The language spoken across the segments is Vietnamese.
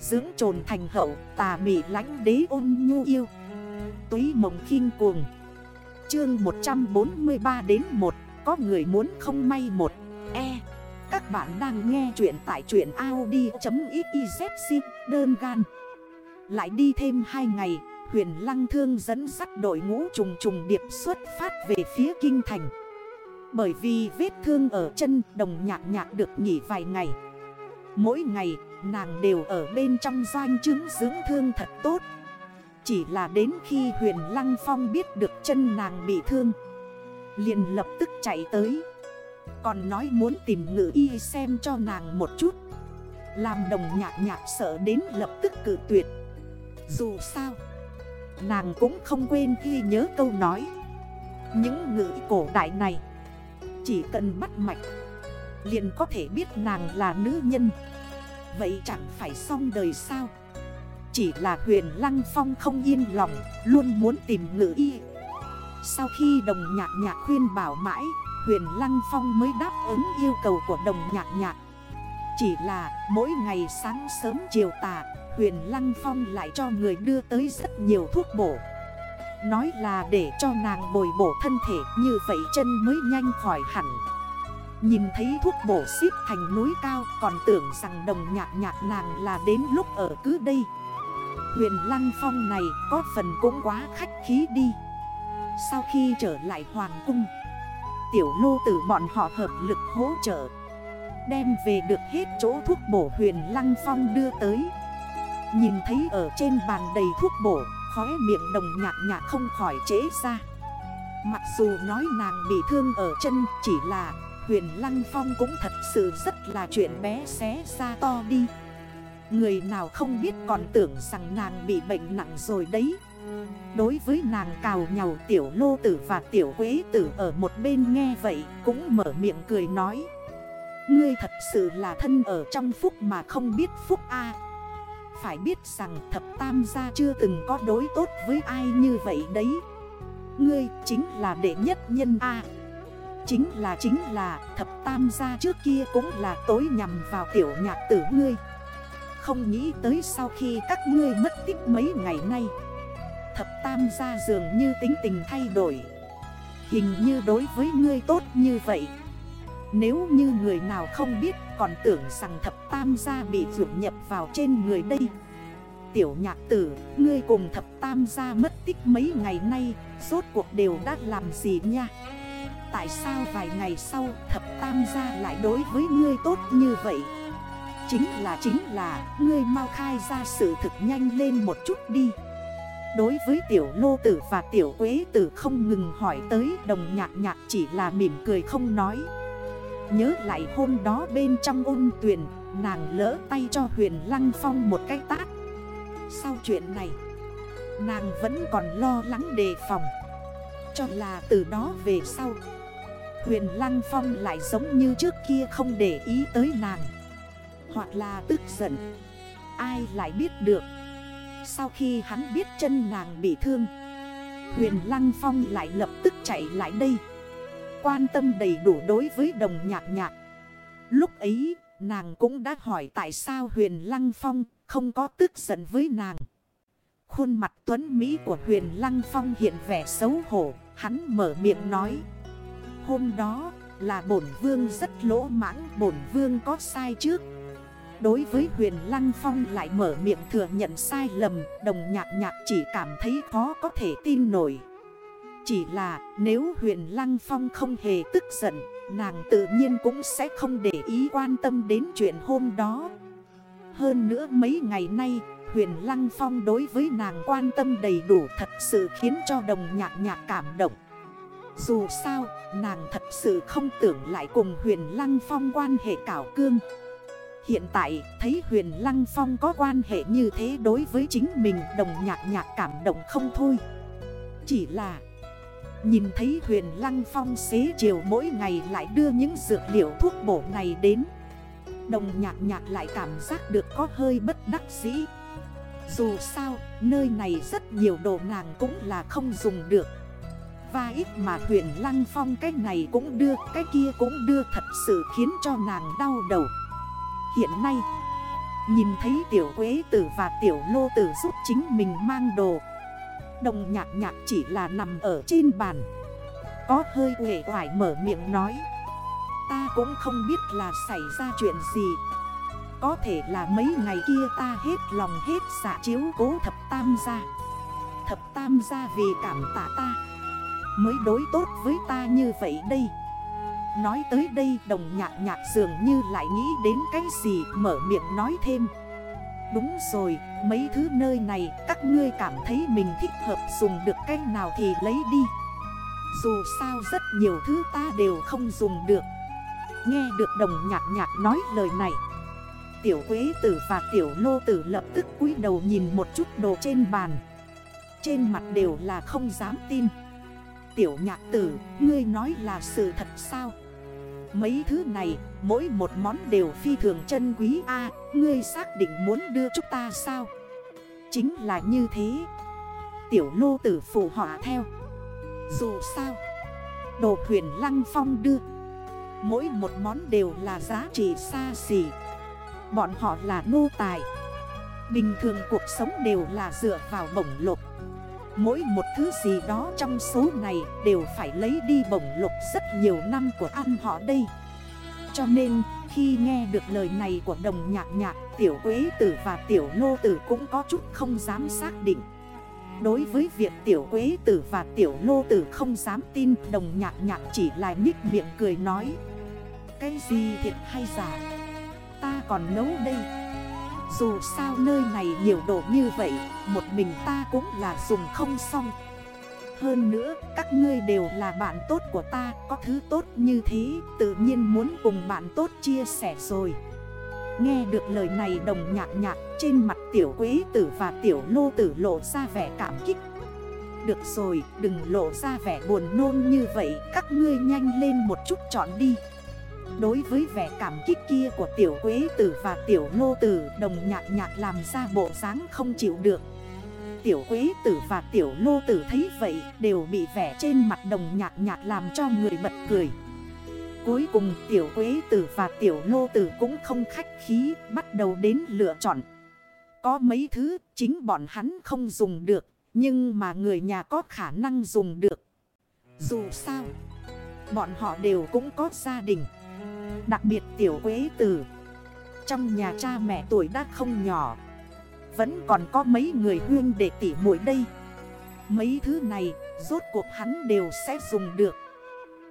Dưỡng trồn thành hậu, tà mị lánh đế ôn nhu yêu. Túy mộng khinh cuồng. Chương 143 đến 1 Có người muốn không may một. E Các bạn đang nghe chuyện tại chuyện Audi.xyz đơn gan. Lại đi thêm 2 ngày, Huyền Lăng Thương dẫn dắt đội ngũ trùng trùng điệp xuất phát về phía Kinh Thành. Bởi vì vết thương ở chân đồng nhạc nhạc được nghỉ vài ngày. Mỗi ngày, nàng đều ở bên trong doanh chứng dưỡng thương thật tốt. Chỉ là đến khi huyền Lăng Phong biết được chân nàng bị thương, liền lập tức chạy tới. Còn nói muốn tìm ngự y xem cho nàng một chút. Làm đồng nhạc nhạc sợ đến lập tức cử tuyệt. Dù sao, Nàng cũng không quên ghi nhớ câu nói. Những ngữ cổ đại này, Chỉ cần bắt mạch liền có thể biết nàng là nữ nhân. Vậy chẳng phải xong đời sao? Chỉ là huyền Lăng Phong không yên lòng, Luôn muốn tìm ngữ y. Sau khi đồng nhạc nhạc khuyên bảo mãi, Huyền Lăng Phong mới đáp ứng yêu cầu của đồng nhạc nhạc. Chỉ là mỗi ngày sáng sớm chiều tà, Huyền Lăng Phong lại cho người đưa tới rất nhiều thuốc bổ. Nói là để cho nàng bồi bổ thân thể, Như vậy chân mới nhanh khỏi hẳn. Nhìn thấy thuốc bổ xếp thành núi cao, Còn tưởng rằng đồng nhạc nhạc nàng là đến lúc ở cứ đây. Huyền Lăng Phong này có phần cũng quá khách khí đi. Sau khi trở lại Hoàng Cung, Tiểu lô tử bọn họ hợp lực hỗ trợ, Đem về được hết chỗ thuốc bổ huyền Lăng Phong đưa tới. Nhìn thấy ở trên bàn đầy thuốc bổ, Khóe miệng đồng nhạc nhạc không khỏi chế ra. Mặc dù nói nàng bị thương ở chân, Chỉ là huyền Lăng Phong cũng thật sự rất là chuyện bé xé ra to đi. Người nào không biết còn tưởng rằng nàng bị bệnh nặng rồi đấy. Đối với nàng cào nhào tiểu lô tử và tiểu quế tử ở một bên nghe vậy Cũng mở miệng cười nói. Ngươi thật sự là thân ở trong phúc mà không biết phúc A. Phải biết rằng thập tam gia chưa từng có đối tốt với ai như vậy đấy. Ngươi chính là đệ nhất nhân A. Chính là chính là thập tam gia trước kia cũng là tối nhằm vào tiểu nhạc tử ngươi. Không nghĩ tới sau khi các ngươi mất tích mấy ngày nay Thập tam gia dường như tính tình thay đổi. Hình như đối với ngươi tốt như vậy. Nếu như người nào không biết còn tưởng rằng thập tam gia bị vượt nhập vào trên người đây. Tiểu nhạc tử, ngươi cùng thập tam gia mất tích mấy ngày nay Rốt cuộc đều đã làm gì nha? Tại sao vài ngày sau thập tam gia lại đối với ngươi tốt như vậy? Chính là chính là, ngươi mau khai ra sự thực nhanh lên một chút đi. Đối với tiểu lô tử và tiểu quế tử không ngừng hỏi tới, đồng nhạc nhạc chỉ là mỉm cười không nói. Nhớ lại hôm đó bên trong ôn tuyển, Nàng lỡ tay cho huyền lăng phong một cái tát. Sau chuyện này, Nàng vẫn còn lo lắng đề phòng. Cho là từ đó về sau Huyền Lăng Phong lại giống như trước kia không để ý tới nàng. Hoặc là tức giận. Ai lại biết được? Sau khi hắn biết chân nàng bị thương Huyền Lăng Phong lại lập tức chạy lại đây. Quan tâm đầy đủ đối với đồng nhạc nhạc. Lúc ấy, nàng cũng đã hỏi tại sao Huyền Lăng Phong không có tức giận với nàng. Khuôn mặt tuấn Mỹ của Huyền Lăng Phong hiện vẻ xấu hổ, Hắn mở miệng nói. Hôm đó là bổn vương rất lỗ mãng, Bổn vương có sai trước. Đối với huyền Lăng Phong lại mở miệng thừa nhận sai lầm, Đồng nhạc nhạc chỉ cảm thấy khó có thể tin nổi. Chỉ là nếu huyền Lăng Phong không hề tức giận, Nàng tự nhiên cũng sẽ không để ý quan tâm đến chuyện hôm đó. Hơn nữa mấy ngày nay, Huyền Lăng Phong đối với nàng quan tâm đầy đủ thật sự khiến cho đồng nhạc nhạc cảm động. Dù sao, nàng thật sự không tưởng lại cùng huyền Lăng Phong quan hệ cảo cương. Hiện tại thấy huyền Lăng Phong có quan hệ như thế đối với chính mình đồng nhạc nhạc cảm động không thôi. Chỉ là Nhìn thấy huyền Lăng Phong xế chiều mỗi ngày lại đưa những dược liệu thuốc bổ này đến Đồng nhạc nhạc lại cảm giác được có hơi bất đắc dĩ. Dù sao, nơi này rất nhiều đồ nàng cũng là không dùng được. Và ít mà huyện Lăng Phong cái này cũng đưa, cái kia cũng đưa thật sự khiến cho nàng đau đầu. Hiện nay, Nhìn thấy tiểu quế tử và tiểu lô tử giúp chính mình mang đồ. Đồng nhạc nhạc chỉ là nằm ở trên bàn. Có hơi nghệ hoài mở miệng nói. Ta cũng không biết là xảy ra chuyện gì. Có thể là mấy ngày kia ta hết lòng hết dạ chiếu cố thập tam gia. Thập tam gia vì cảm tạ ta. Mới đối tốt với ta như vậy đây. Nói tới đây đồng nhạc nhạc dường như lại nghĩ đến cái gì mở miệng nói thêm. Đúng rồi, mấy thứ nơi này các ngươi cảm thấy mình thích hợp dùng được cái nào thì lấy đi. Dù sao rất nhiều thứ ta đều không dùng được. Nghe được đồng nhạc nhạc nói lời này Tiểu quế tử và tiểu lô tử lập tức cúi đầu nhìn một chút đồ trên bàn. Trên mặt đều là không dám tin. Tiểu nhạc tử, ngươi nói là sự thật sao? Mấy thứ này, mỗi một món đều phi thường chân quý a Ngươi xác định muốn đưa chúng ta sao? Chính là như thế. Tiểu lô tử phụ họa theo. Dù sao Đồ huyền lăng phong đưa. Mỗi một món đều là giá trị xa xỉ. Bọn họ là nô tài. Bình thường cuộc sống đều là dựa vào bổng lục Mỗi một thứ gì đó trong số này đều phải lấy đi bổng lục rất nhiều năm của ăn họ đây. Cho nên, khi nghe được lời này của đồng nhạc nhạc, Tiểu quế tử và tiểu lô tử cũng có chút không dám xác định. Đối với việc tiểu quế tử và tiểu lô tử không dám tin, Đồng nhạc nhạc chỉ là nhích miệng cười nói, Cái gì thiệt hay giả? Ta còn nấu đây dù sao nơi này nhiều đồ như vậy, Một mình ta cũng là dùng không xong. Hơn nữa, các ngươi đều là bạn tốt của ta, Có thứ tốt như thế, Tự nhiên muốn cùng bạn tốt chia sẻ rồi. Nghe được lời này đồng nhạc nhạc, Trên mặt tiểu quế tử và tiểu lô tử lộ ra vẻ cảm kích. Được rồi, đừng lộ ra vẻ buồn nôn như vậy, Các ngươi nhanh lên một chút chọn đi. Đối với vẻ cảm kích kia của tiểu quế tử và tiểu lô tử, Đồng nhạc nhạc làm ra bộ dáng không chịu được. Tiểu quế tử và tiểu lô tử thấy vậy Đều bị vẻ trên mặt đồng nhạc nhạc làm cho người bật cười. Cuối cùng tiểu quế tử và tiểu lô tử cũng không khách khí, Bắt đầu đến lựa chọn. Có mấy thứ chính bọn hắn không dùng được, Nhưng mà người nhà có khả năng dùng được. Dù sao, Bọn họ đều cũng có gia đình. Đặc biệt tiểu quế tử. Trong nhà cha mẹ tuổi đã không nhỏ. Vẫn còn có mấy người huyên để tỉ mũi đây. Mấy thứ này, rốt cuộc hắn đều sẽ dùng được.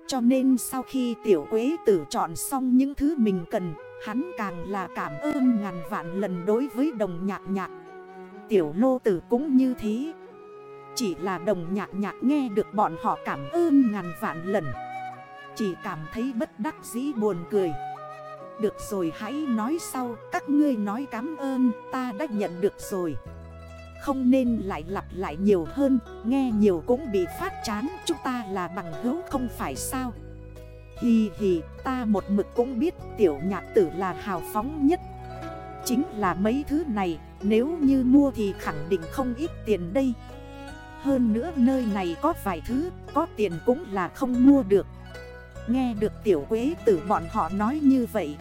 Cho nên sau khi tiểu quế tử chọn xong những thứ mình cần, Hắn càng là cảm ơn ngàn vạn lần đối với đồng nhạc nhạc. Tiểu lô tử cũng như thế. Chỉ là đồng nhạc nhạc nghe được bọn họ cảm ơn ngàn vạn lần chỉ cảm thấy bất đắc dĩ buồn cười. Được rồi, hãy nói sau, Các ngươi nói cảm ơn, ta đã nhận được rồi. Không nên lại lặp lại nhiều hơn, Nghe nhiều cũng bị phát chán, Chúng ta là bằng hữu không phải sao? Hì hì, ta một mực cũng biết tiểu nhạc tử là hào phóng nhất. Chính là mấy thứ này, Nếu như mua thì khẳng định không ít tiền đây. Hơn nữa nơi này có vài thứ, Có tiền cũng là không mua được. Nghe được tiểu quế tử bọn họ nói như vậy.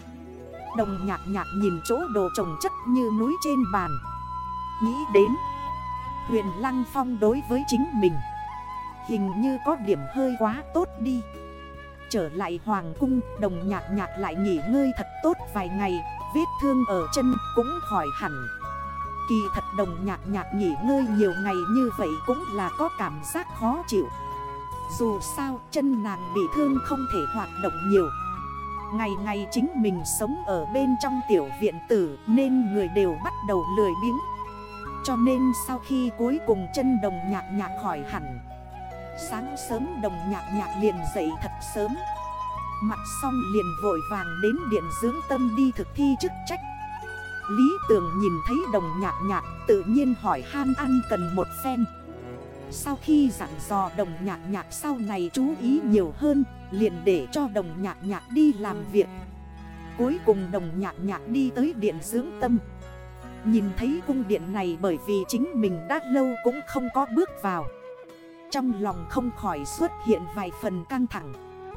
Đồng nhạc nhạc nhìn chỗ đồ trồng chất như núi trên bàn. Nghĩ đến, Huyền Lăng Phong đối với chính mình. Hình như có điểm hơi quá tốt đi. Trở lại Hoàng Cung, Đồng nhạc nhạc lại nghỉ ngơi thật tốt vài ngày. Vết thương ở chân cũng khỏi hẳn. Kỳ thật đồng nhạc nhạc nghỉ ngơi nhiều ngày như vậy cũng là có cảm giác khó chịu dù sao, chân nàng bị thương không thể hoạt động nhiều. Ngày ngày chính mình sống ở bên trong tiểu viện tử, Nên người đều bắt đầu lười biếng. Cho nên sau khi cuối cùng chân đồng nhạc nhạc khỏi hẳn, Sáng sớm đồng nhạc nhạc liền dậy thật sớm. Mặt xong liền vội vàng đến điện dưỡng tâm đi thực thi chức trách. Lý tưởng nhìn thấy đồng nhạc nhạc, tự nhiên hỏi han ăn cần một phen sau khi dặn dò đồng nhạc nhạc sau này chú ý nhiều hơn, Liền để cho đồng nhạc nhạc đi làm việc. Cuối cùng đồng nhạc nhạc đi tới điện dưỡng tâm. Nhìn thấy cung điện này bởi vì chính mình đã lâu cũng không có bước vào. Trong lòng không khỏi xuất hiện vài phần căng thẳng.